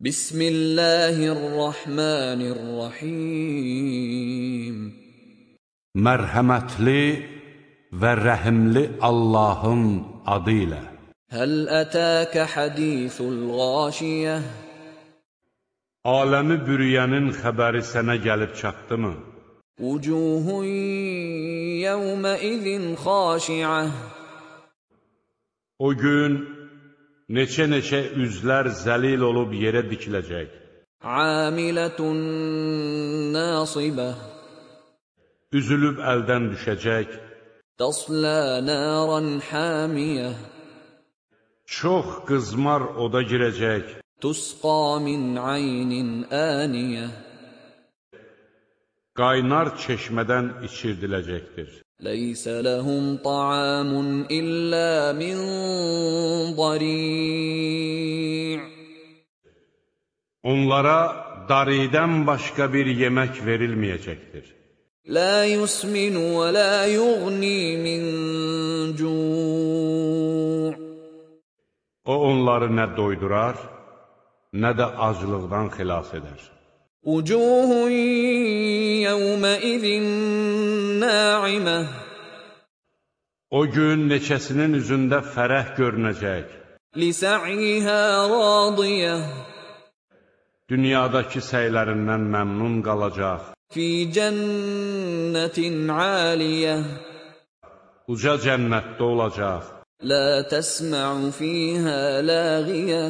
Bismillahirrahmanirrahim. Mərhəmətli və rəhimli Allahın adı ilə. Həl ətəkə hadisul ğaşiyyə Aləmi bürüyənin xəbəri sənə gəlib çatdımı? Vucuhun yevmə izin xaşiyə O gün neçə-neçə üzlər zəlil olub yerə dikiləcək. Amilətun nasibə Üzülüb əldən düşəcək. Tasla naran hamiyə Çox qızmar oda girəcək. Tusqa min aynin aniyə Qaynar çeşmədən içirdiləcəkdir. لَيْسَ لَهُمْ طَعَامٌ إِلَّا مِنْ ضَرِيعٍ Onlara dariden başka bir yemek verilmeyecektir. La yusmin ve la yugni min cu' O onları nə doydurar, nə də aclıqdan xilas edər. Ucuhun yevme izin na'imeh O gün neçəsinin üzündə fərəh görünəcək. Lisa'ihə radiyə Dünyadakı səylərindən məmnun qalacaq. Fi cənnətin aliyə Uca cənnətdə olacaq. La təsmə'u fiyhə ləğiyə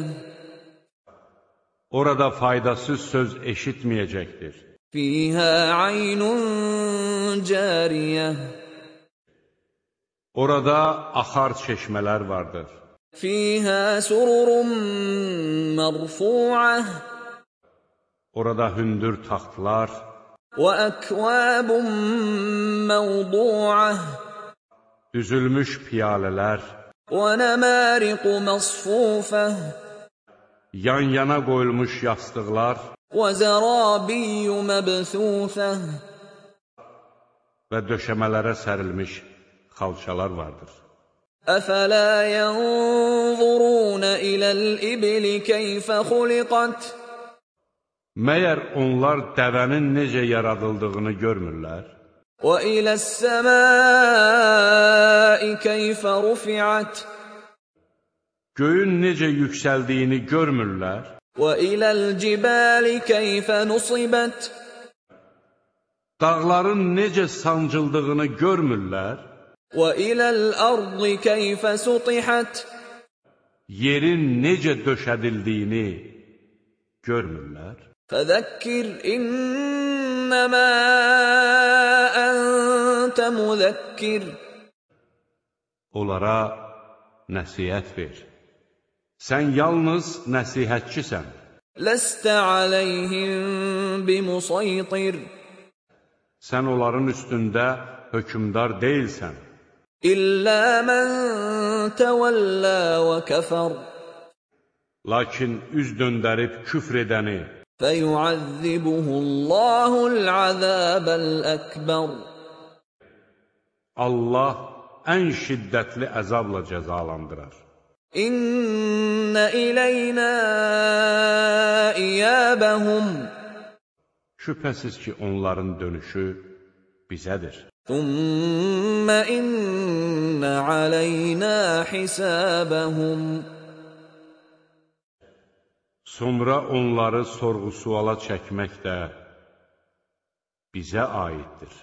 Orada faydasız söz eşitməyəcəkdir. Fiyhə aynun cəriyə Orada axar çeşmələr vardır. Fiyhə sururun mərfu'ə Orada hündür taxtlar, Və əkvəbun məvdu'ə düzülmüş piyalələr, Və nəməriqu məsfufə yan-yana qoyulmuş yastıqlar. Və zərabiyyü məbthufə və döşəmələrə sərilmiş xalçalar vardır. Əfələ yənzurunə iləl ibli keyfə xuliqət Məyər onlar dəvənin necə yaradıldığını görmürlər? Və iləs səmai keyfə rufi'ət Göyün necə yüksəldiyini görmürlər? Və iləl cibəli keyfə nusibət Dağların necə sancıldığını görmürlər? Və iləl ardı keyfə sutihət Yerin necə döşədildiyini görmürlər? Fəzəkkir innəmə əntə müzəkkir Onlara nəsihət ver. Sən yalnız nəsihətçisən. Ləstə aləyhim bimusaytir Sən onların üstündə hökmdar deyilsən. İllə mən təvəllə və kəfər Lakin üz döndərib küfr edəni, fəyuəzzibuhu Allahul əzəbəl əkbər Allah ən şiddətli əzabla cəzalandırar. İnnə iləynə iyəbəhum Şübhəsiz ki, onların dönüşü bizədir. Thumma inna alayna hisabahum Sonra onları sorğu-suala çəkmək də bizə aiddir.